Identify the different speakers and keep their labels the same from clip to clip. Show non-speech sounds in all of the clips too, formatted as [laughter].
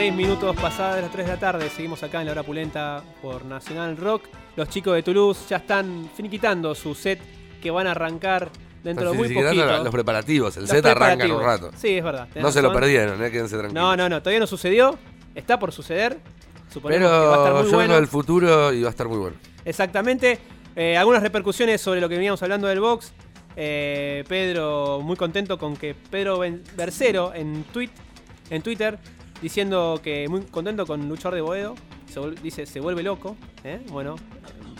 Speaker 1: 16 minutos pasadas las 3 de la tarde, seguimos acá en la hora pulenta por Nacional Rock. Los chicos de Toulouse ya están finiquitando su set que van a arrancar dentro de muy poquito.
Speaker 2: Los preparativos, el set arranca en un rato.
Speaker 1: Sí, es verdad.
Speaker 2: No se lo perdieron, eh, quédense tranquilos.
Speaker 1: No, no, no, todavía no sucedió, está por suceder.
Speaker 2: Suponemos Pero que va a estar muy yo bueno. del futuro y va a estar muy bueno.
Speaker 1: Exactamente. Eh, algunas repercusiones sobre lo que veníamos hablando del box. Eh, Pedro, muy contento con que Pedro Bercero en, tweet, en Twitter diciendo que muy contento con Luchar de Boedo. dice, se vuelve loco. ¿eh? Bueno,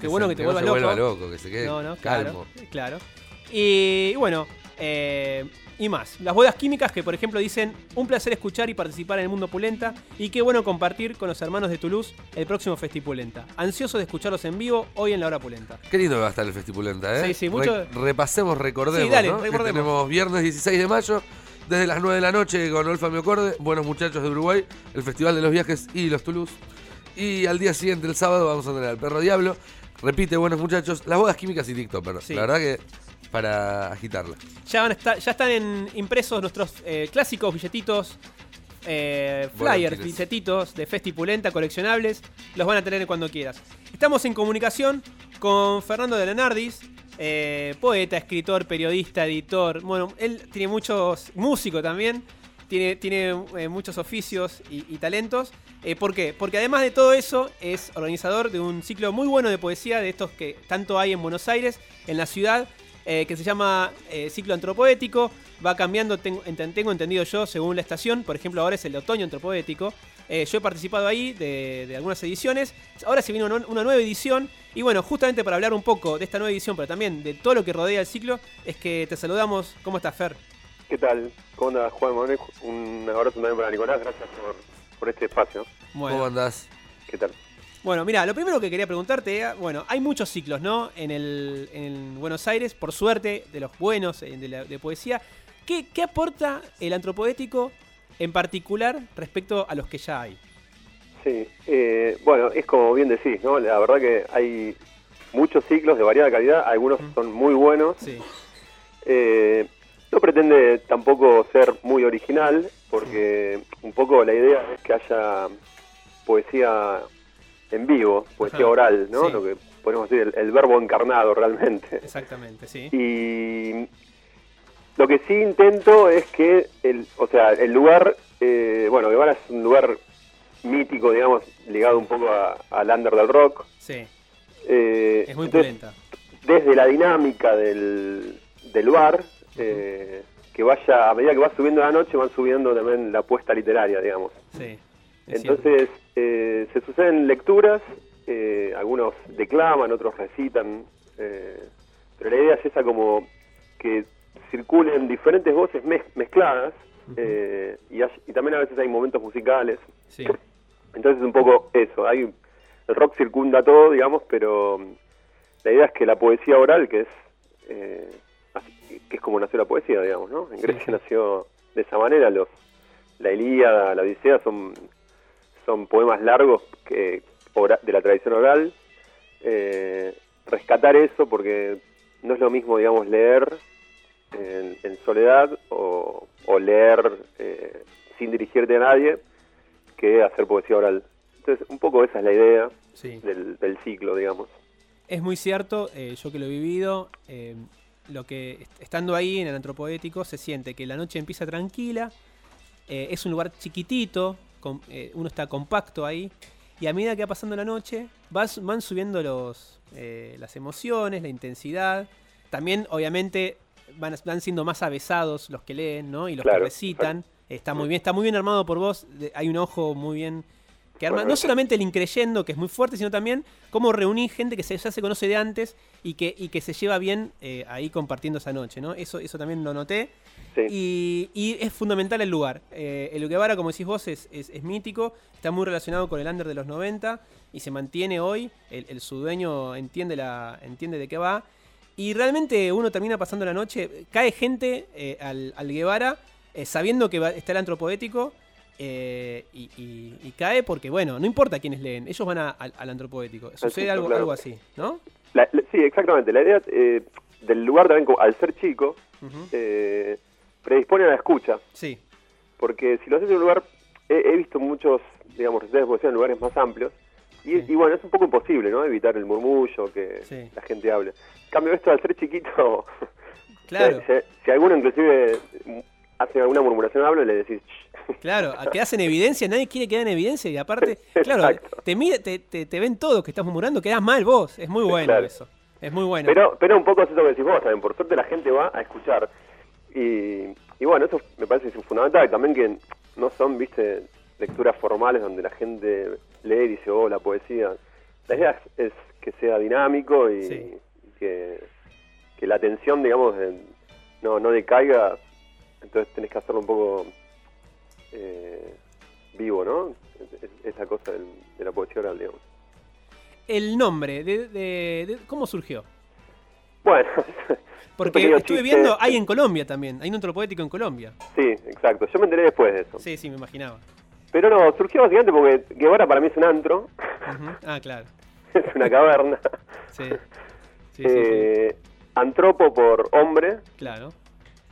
Speaker 1: qué bueno que te vuelvas loco.
Speaker 2: loco. Que se quede no, no,
Speaker 1: calmo. Claro. Y, bueno, eh, y más. Las bodas químicas que, por ejemplo, dicen un placer escuchar y participar en el mundo Pulenta y qué bueno compartir con los hermanos de Toulouse el próximo Festipulenta. Ansioso de escucharlos en vivo hoy en la hora Pulenta.
Speaker 2: Qué lindo va a estar el Festipulenta, ¿eh?
Speaker 1: Sí, sí, mucho.
Speaker 2: repasemos, recordemos. Sí, dale, recordemos. tenemos viernes 16 de mayo. Desde las 9 de la noche con Olfa Miocorde, Buenos Muchachos de Uruguay, el Festival de los Viajes y los Toulouse. Y al día siguiente, el sábado, vamos a tener al Perro Diablo. Repite, Buenos Muchachos, las bodas químicas y TikTok, pero la verdad que para agitarla.
Speaker 1: Ya, van ya están en impresos nuestros eh, clásicos billetitos, eh, flyers, billetitos de Festipulenta, coleccionables. Los van a tener cuando quieras. Estamos en comunicación con Fernando de Lenardis, eh, poeta, escritor, periodista, editor. Bueno, él tiene muchos. músico también. Tiene, tiene muchos oficios y, talentos. ¿Por qué? Porque además de todo eso, es organizador de un ciclo muy bueno de poesía, de estos que tanto hay en Buenos Aires, en la ciudad, eh, que se llama eh, Ciclo Antropoético. Va cambiando, tengo, entendido yo, según la estación. Por ejemplo, ahora es el Otoño Antropoético. Eh, yo he participado ahí de, algunas ediciones. Ahora se viene una, nueva edición. Y bueno, justamente para hablar un poco de esta nueva edición, pero también de todo lo que rodea el ciclo, es que te saludamos. ¿Cómo estás, Fer?
Speaker 3: ¿Qué tal? ¿Cómo andas, Juan Un abrazo también para Nicolás. Gracias por, por este espacio.
Speaker 2: ¿Cómo andás?
Speaker 3: ¿Qué tal?
Speaker 1: Bueno, mira, lo primero que quería preguntarte era, bueno, hay muchos ciclos, ¿no? En, el, en Buenos Aires, por suerte, de los buenos, eh, de, poesía. ¿Qué, aporta el antropoético en particular respecto a los que ya hay?
Speaker 3: Sí, eh, bueno, es como bien decís, ¿no? La verdad que hay muchos ciclos de variada calidad, algunos son muy buenos. Sí. Eh, no pretende tampoco ser muy original, porque un poco la idea es que haya poesía en vivo, poesía oral, ¿no? Lo que podemos decir, el, verbo encarnado realmente.
Speaker 1: Exactamente, sí.
Speaker 3: Y lo que sí intento es que, el, o sea, el lugar, eh, bueno, Guevara es un lugar mítico, digamos, ligado un poco al under del rock.
Speaker 1: Sí. Eh, es muy
Speaker 3: entonces, Desde la dinámica del, del bar, eh, que vaya, a medida que va subiendo la noche, van subiendo también la apuesta literaria, digamos.
Speaker 1: Sí.
Speaker 3: Entonces, eh, se suceden lecturas, eh, algunos declaman, otros recitan, eh, pero la idea es esa como que circulen diferentes voces mezcladas y, también a veces hay momentos musicales.
Speaker 1: Sí.
Speaker 3: Entonces un poco eso, hay el rock circunda todo, digamos, pero la idea es que la poesía oral, que es que es como nació la poesía, digamos, ¿no? En Grecia nació de esa manera, los la Ilíada, la Odisea son son poemas largos que de la tradición oral. Eh, rescatar eso porque no es lo mismo, digamos, leer en, soledad o, leer eh, sin dirigirte a nadie que hacer poesía oral. Entonces, un poco esa es la idea del, ciclo, digamos.
Speaker 1: Es muy cierto, eh, yo que lo he vivido, lo que estando ahí en el antropoético se siente que la noche empieza tranquila, es un lugar chiquitito, eh, uno está compacto ahí. Y a medida que va pasando la noche, van subiendo los, eh, las emociones, la intensidad. También, obviamente, van, van siendo más avesados los que leen, ¿no? Y los que recitan. Está muy bien, está muy bien armado por vos. Hay un ojo muy bien que arma, no solamente el increyendo, que es muy fuerte, sino también cómo reunir gente que se, ya se conoce de antes y que, y que se lleva bien eh, ahí compartiendo esa noche, ¿no? Eso, eso también lo noté. Y, es fundamental el lugar. Eh, el Guevara, como decís vos, es, es, mítico, está muy relacionado con el under de los 90 y se mantiene hoy. El, su dueño entiende, la, entiende de qué va. Y realmente uno termina pasando la noche, cae gente eh, al, al, Guevara sabiendo que está el antropoético eh, y, cae porque, bueno, no importa quiénes leen, ellos van al antropoético. Sucede algo, algo así, ¿no?
Speaker 3: sí, exactamente. La idea eh, del lugar también, al ser chico, eh, predispone a la escucha.
Speaker 1: Sí.
Speaker 3: Porque si lo haces en un lugar he, visto muchos, digamos, de poesía en lugares más amplios. Y, bueno, es un poco imposible, ¿no? Evitar el murmullo, que la gente hable. En cambio, esto al ser chiquito, [laughs]
Speaker 1: claro. [laughs]
Speaker 3: si, alguno inclusive hace alguna murmuración, habla, le decís... [laughs]
Speaker 1: Claro, quedas en evidencia, nadie quiere quedar en evidencia y aparte, claro, te, te, te, ven todos que estás murmurando, quedas mal vos, es muy bueno eso. Es muy bueno.
Speaker 3: Pero, pero un poco es eso que decís vos también, por suerte la gente va a escuchar. Y, y bueno, eso me parece es fundamental. También que no son, viste, lecturas formales donde la gente lee y dice, oh, la poesía. La idea es, que sea dinámico y, que, que, la atención, digamos, no, no decaiga. Entonces tenés que hacerlo un poco eh, vivo, ¿no? Es, la cosa de la poesía oral, digamos.
Speaker 1: El nombre, de, de, ¿cómo surgió?
Speaker 3: Bueno, [laughs]
Speaker 1: porque estuve viendo, hay en Colombia también, hay un poético en Colombia.
Speaker 3: Sí, exacto, yo me enteré después de eso.
Speaker 1: Sí, sí, me imaginaba.
Speaker 3: Pero no, surgió básicamente porque Guevara para mí es un antro.
Speaker 1: Ah, claro. [laughs]
Speaker 3: es una caverna. sí. eh, Antropo por hombre.
Speaker 1: Claro.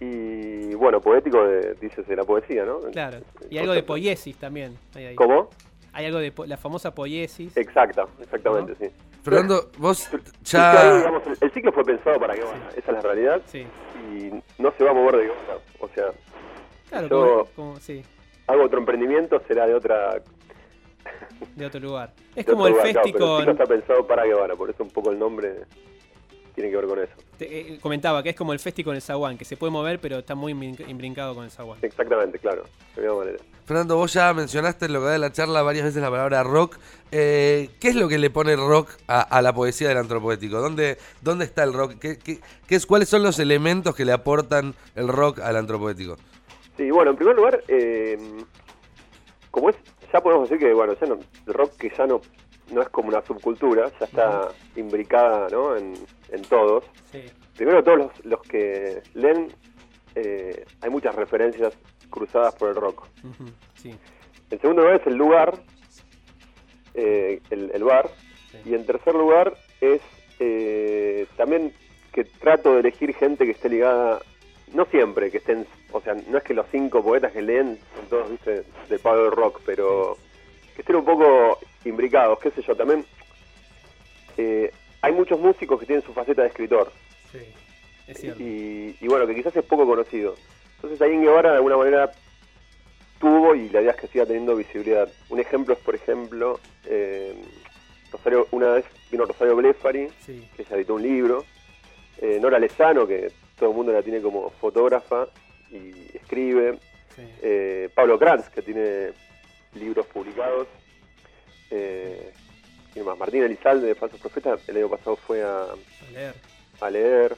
Speaker 3: Y bueno, poético, de, dices, de la poesía, ¿no?
Speaker 1: Claro. Y algo de poiesis también.
Speaker 3: ¿Cómo?
Speaker 1: Hay algo de la famosa poiesis.
Speaker 3: Exacto, exactamente, sí.
Speaker 2: Fernando, vos ya...
Speaker 3: el ciclo fue pensado para que, esa es la realidad. Sí. Y no se va a mover de Guevara. O sea,
Speaker 1: claro, yo como, sí.
Speaker 3: Hago otro emprendimiento, será de otra...
Speaker 1: De otro lugar. [laughs] Es como el festico...
Speaker 3: el ciclo está pensado para Guevara, por eso un poco el nombre tiene que ver con eso.
Speaker 1: Te, eh, comentaba que es como el festi con el zaguán, que se puede mover, pero está muy imbrincado con el zaguán.
Speaker 3: Exactamente, claro, de misma manera.
Speaker 2: Fernando, vos ya mencionaste en lo que da de la charla varias veces la palabra rock. Eh, ¿Qué es lo que le pone rock a, la poesía del antropoético? ¿Dónde, dónde está el rock? ¿Qué, qué, es, ¿Cuáles son los elementos que le aportan el rock al antropoético?
Speaker 3: Sí, bueno, en primer lugar, eh, como es, ya podemos decir que, bueno, ya no, el rock que ya no no es como una subcultura, ya está imbricada ¿no? en, todos. Primero, todos los, los que leen, eh, hay muchas referencias cruzadas por el rock. En segundo lugar es el lugar, eh, el, bar. Y en tercer lugar es eh, también que trato de elegir gente que esté ligada, no siempre que estén, o sea, no es que los cinco poetas que leen son todos, viste, de del rock, pero que estén un poco imbricados, qué sé yo, también eh, hay muchos músicos que tienen su faceta de escritor.
Speaker 1: Sí, es cierto.
Speaker 3: Y, bueno, que quizás es poco conocido. Entonces ahí en Guevara de alguna manera tuvo y la idea es que siga teniendo visibilidad. Un ejemplo es, por ejemplo, eh, Rosario, una vez vino Rosario Blefari, que se editó un libro, eh, Nora Lezano, que todo el mundo la tiene como fotógrafa y escribe, Pablo Kranz, que tiene libros publicados, eh, más? Martín Elizalde de Falsos Profetas, el año pasado fue a,
Speaker 1: leer.
Speaker 3: A leer.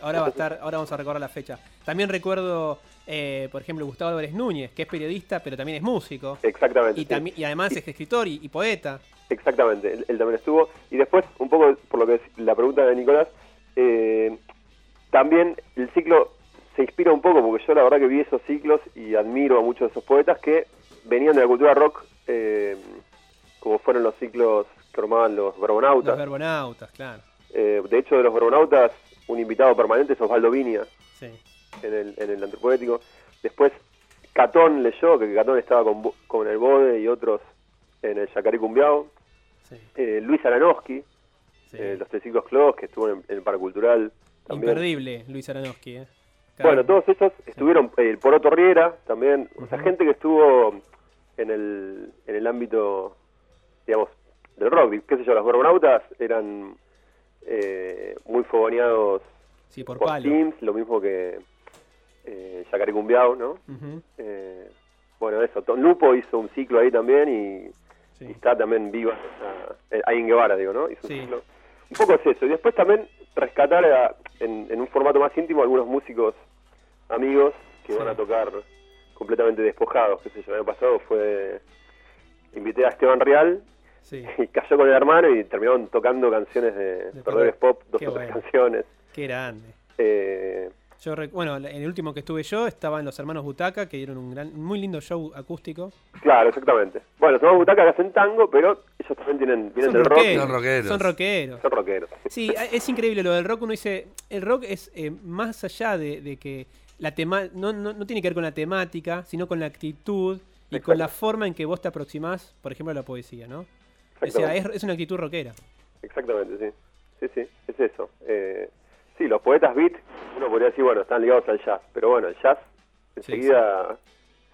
Speaker 1: Ahora va a estar, ahora vamos a recordar la fecha. También recuerdo, eh, por ejemplo, Gustavo Álvarez Núñez, que es periodista, pero también es músico.
Speaker 3: Exactamente.
Speaker 1: Y, y además es escritor y, poeta.
Speaker 3: Exactamente, él, también estuvo. Y después, un poco por lo que es la pregunta de Nicolás, eh, también el ciclo se inspira un poco, porque yo la verdad que vi esos ciclos y admiro a muchos de esos poetas que venían de la cultura rock eh, como fueron los ciclos que formaban los verbonautas.
Speaker 1: Los verbonautas, claro.
Speaker 3: Eh, de hecho, de los verbonautas, un invitado permanente es Osvaldo Viña, sí. en, el, en el antropoético. Después, Catón leyó, que Catón estaba con, con el Bode y otros en el Yacaré Cumbiao. Sí. Eh, Luis Aranowski, eh, los Teciclos Clos, que estuvo en, el Paracultural.
Speaker 1: También. Imperdible, Luis Aranowski. Eh.
Speaker 3: Bueno, todos esos estuvieron, el Poroto Riera también, o sea, gente que estuvo en el, en el ámbito digamos, del rock. Qué sé yo, los verbonautas eran eh, muy fogoneados
Speaker 1: sí, por,
Speaker 3: Teams, lo mismo que eh, Cumbiao, ¿no? eh, bueno, eso. Tom Lupo hizo un ciclo ahí también y, está también viva, eh, ahí en Guevara, digo, ¿no? Hizo un, ciclo. un poco es eso. Y después también rescatar en, en, un formato más íntimo algunos músicos amigos que van a tocar completamente despojados. Qué sé yo, el año pasado fue invité a Esteban Real [laughs] y cayó con el hermano y terminaron tocando canciones de, de Pop, dos o tres canciones.
Speaker 1: Qué grande.
Speaker 3: Eh,
Speaker 1: yo bueno, en el último que estuve yo estaban los hermanos Butaca, que dieron un gran, muy lindo show acústico.
Speaker 3: Claro, exactamente. Bueno, los hermanos Butaca que hacen tango, pero ellos también tienen, vienen del rock.
Speaker 2: Son rockeros.
Speaker 1: Son rockeros.
Speaker 3: Son rockeros.
Speaker 1: Sí, es increíble lo del rock. Uno dice, el rock es eh, más allá de, que la tema no, no, no tiene que ver con la temática, sino con la actitud y con la forma en que vos te aproximás, por ejemplo, a la poesía, ¿no? O sea, es, una actitud rockera.
Speaker 3: Exactamente, sí. Sí, sí, es eso. Eh, sí, los poetas beat, uno podría decir, bueno, están ligados al jazz, pero bueno, el jazz enseguida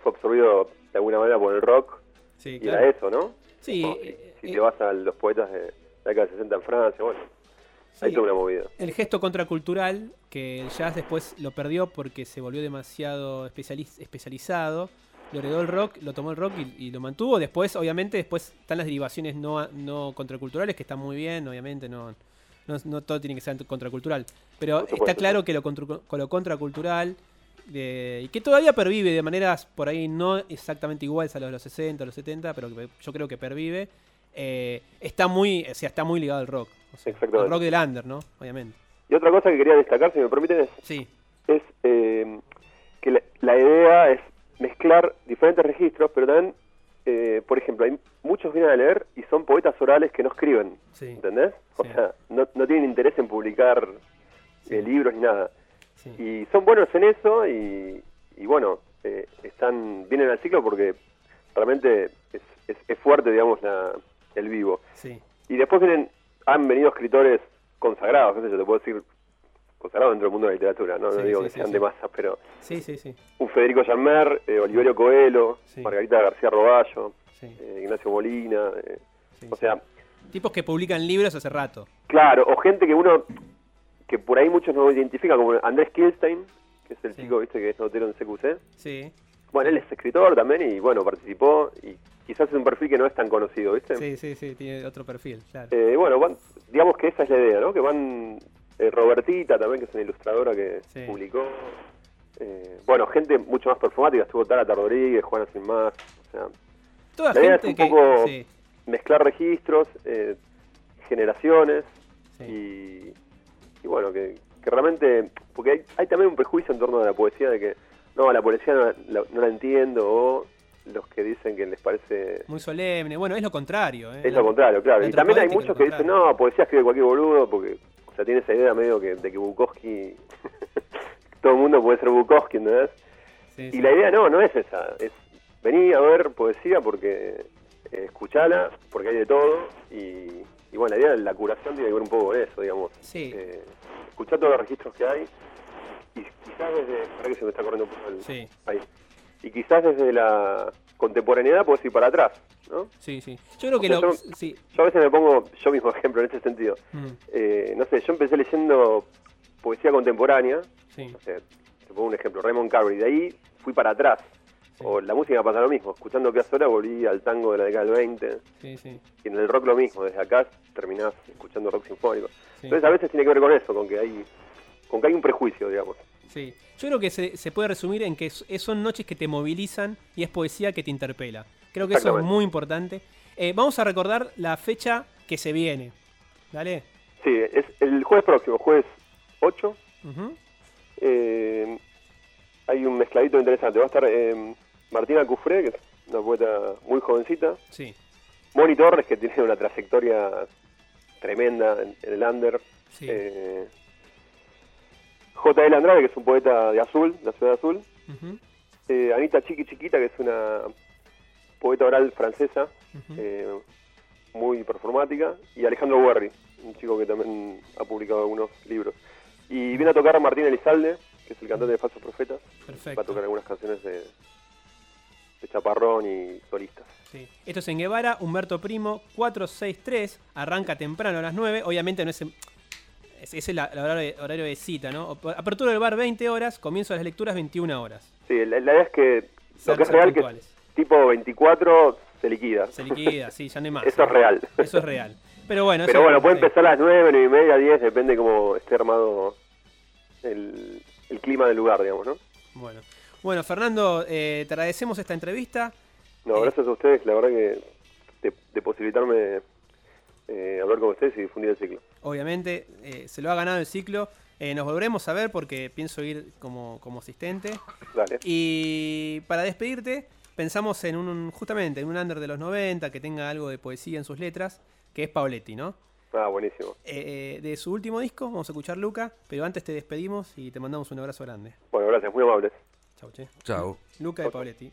Speaker 3: fue absorbido de alguna manera por el rock y era eso, ¿no?
Speaker 1: Sí.
Speaker 3: si, te vas a los poetas de la década de 60 en Francia, bueno, hay toda una movida.
Speaker 1: El gesto contracultural, que el jazz después lo perdió porque se volvió demasiado especializado, lo heredó el rock, lo tomó el rock y, lo mantuvo. Después, obviamente, después están las derivaciones no, no contraculturales, que están muy bien, obviamente, no, no, todo tiene que ser contracultural. Pero está claro que lo, lo contracultural y que todavía pervive de maneras por ahí no exactamente iguales a los de los 60, los 70, pero yo creo que pervive. Eh, está muy, o sea, está muy ligado al rock. O rock del under, ¿no? Obviamente.
Speaker 3: Y otra cosa que quería destacar, si me permiten, es,
Speaker 1: sí.
Speaker 3: es eh, que la, idea es mezclar diferentes registros, pero también, eh, por ejemplo, hay muchos vienen a leer y son poetas orales que no escriben, ¿entendés? O sea, no, no, tienen interés en publicar libros ni nada. Y son buenos en eso y, bueno, eh, están vienen al ciclo porque realmente es, es, fuerte, digamos, la, el vivo. Y después vienen, han venido escritores consagrados, qué sé yo, te puedo decir consagrados dentro del mundo de la literatura, no, digo que sean de masa, pero
Speaker 1: sí, sí, sí.
Speaker 3: un Federico Janmer, eh, Oliverio Coelho, Margarita García Roballo, eh, Ignacio Molina, o sea...
Speaker 1: Tipos que publican libros hace rato.
Speaker 3: Claro, o gente que uno que por ahí muchos no identifican como Andrés Kielstein, que es el chico ¿viste? que es notero en CQC.
Speaker 1: Sí.
Speaker 3: Bueno, él es escritor también y bueno, participó y quizás es un perfil que no es tan conocido, ¿viste?
Speaker 1: Sí, sí, sí, tiene otro perfil, claro.
Speaker 3: Eh, bueno, digamos que esa es la idea, ¿no? Que van eh, Robertita también, que es una ilustradora que publicó. Eh, bueno, gente mucho más performática, estuvo Tara Rodríguez, Juana Sin Más, o sea...
Speaker 1: Toda la gente
Speaker 3: es un poco mezclar registros, generaciones y y bueno, que, realmente, porque hay, hay, también un prejuicio en torno a la poesía de que, no, la poesía no, la entiendo, o los que dicen que les parece...
Speaker 1: Muy solemne, bueno, es lo contrario. ¿eh?
Speaker 3: Es lo contrario, claro. Y también hay muchos que dicen, no, poesía escribe cualquier boludo, porque, o sea, tiene esa idea medio que, de que Bukowski, [laughs] todo el mundo puede ser Bukowski, ¿entendés? y la idea no, no es esa, es venir a ver poesía porque eh, escuchala, porque hay de todo, y, y bueno, la idea de la curación tiene que ver un poco con eso, digamos.
Speaker 1: Sí.
Speaker 3: Eh, escuchar todos los registros que hay y quizás desde... Para que se me está corriendo un poco el...
Speaker 1: Sí.
Speaker 3: Ahí. Y quizás desde la contemporaneidad puedes ir para atrás, ¿no?
Speaker 1: Sí, sí. Yo creo que lo...
Speaker 3: Yo,
Speaker 1: sí.
Speaker 3: yo a veces me pongo yo mismo [laughs] ejemplo en este sentido.
Speaker 1: Mm.
Speaker 3: Eh, no sé, yo empecé leyendo poesía contemporánea.
Speaker 1: Sí.
Speaker 3: No sé, te pongo un ejemplo, Raymond Carver, y de ahí fui para atrás. O la música pasa lo mismo. Escuchando Piazzolla volví al tango de la década del 20.
Speaker 1: Sí, sí.
Speaker 3: Y en el rock lo mismo. Desde acá terminás escuchando rock sinfónico. Entonces a veces tiene que ver con eso, con que hay, con que hay un prejuicio, digamos.
Speaker 1: Sí. Yo creo que se, se puede resumir en que son noches que te movilizan y es poesía que te interpela. Creo que eso es muy importante. Eh, vamos a recordar la fecha que se viene. ¿Dale?
Speaker 3: Sí, es el jueves próximo, jueves 8. eh, hay un mezcladito interesante. Va a estar eh, Martina Cufré, que es una poeta muy jovencita.
Speaker 1: Sí.
Speaker 3: Moni Torres, que tiene una trayectoria tremenda en, el under.
Speaker 1: Sí.
Speaker 3: Eh, J.L. Andrade, que es un poeta de Azul, de la ciudad de Azul. eh, Anita Chiqui Chiquita, que es una poeta oral francesa, eh, muy performática. Y Alejandro Werri, un chico que también ha publicado algunos libros. Y viene a tocar Martín Elizalde, que es el cantante de Falsos Profetas.
Speaker 1: Perfecto.
Speaker 3: Va a tocar algunas canciones de, de Chaparrón y solistas.
Speaker 1: Sí. Esto es en Guevara, Humberto Primo, 463, arranca temprano a las 9, obviamente no es... Ese es el horario de, cita, ¿no? Apertura del bar 20 horas, comienzo de las lecturas 21 horas.
Speaker 3: Sí, la, idea es que lo que es real que tipo 24 se liquida.
Speaker 1: Se liquida, sí, ya no hay más.
Speaker 3: Eso es real.
Speaker 1: Eso es real. Pero bueno,
Speaker 3: Pero bueno, puede empezar a las 9, 9 y media, 10, depende cómo esté armado el, el clima del lugar, digamos, ¿no?
Speaker 1: Bueno. Bueno, Fernando, eh, te agradecemos esta entrevista.
Speaker 3: No, eh, gracias a ustedes, la verdad que de, posibilitarme eh, hablar con ustedes y difundir el ciclo.
Speaker 1: Obviamente, se lo ha ganado el ciclo. nos volveremos a ver porque pienso ir como, como asistente.
Speaker 3: Dale.
Speaker 1: Y para despedirte, pensamos en un, justamente, en un under de los 90 que tenga algo de poesía en sus letras, que es Pauletti, ¿no?
Speaker 3: Ah, buenísimo.
Speaker 1: de su último disco, vamos a escuchar Luca, pero antes te despedimos y te mandamos un abrazo grande.
Speaker 3: Bueno, gracias, muy amables.
Speaker 1: Chau, che.
Speaker 2: Chau.
Speaker 1: Luca de Pauletti.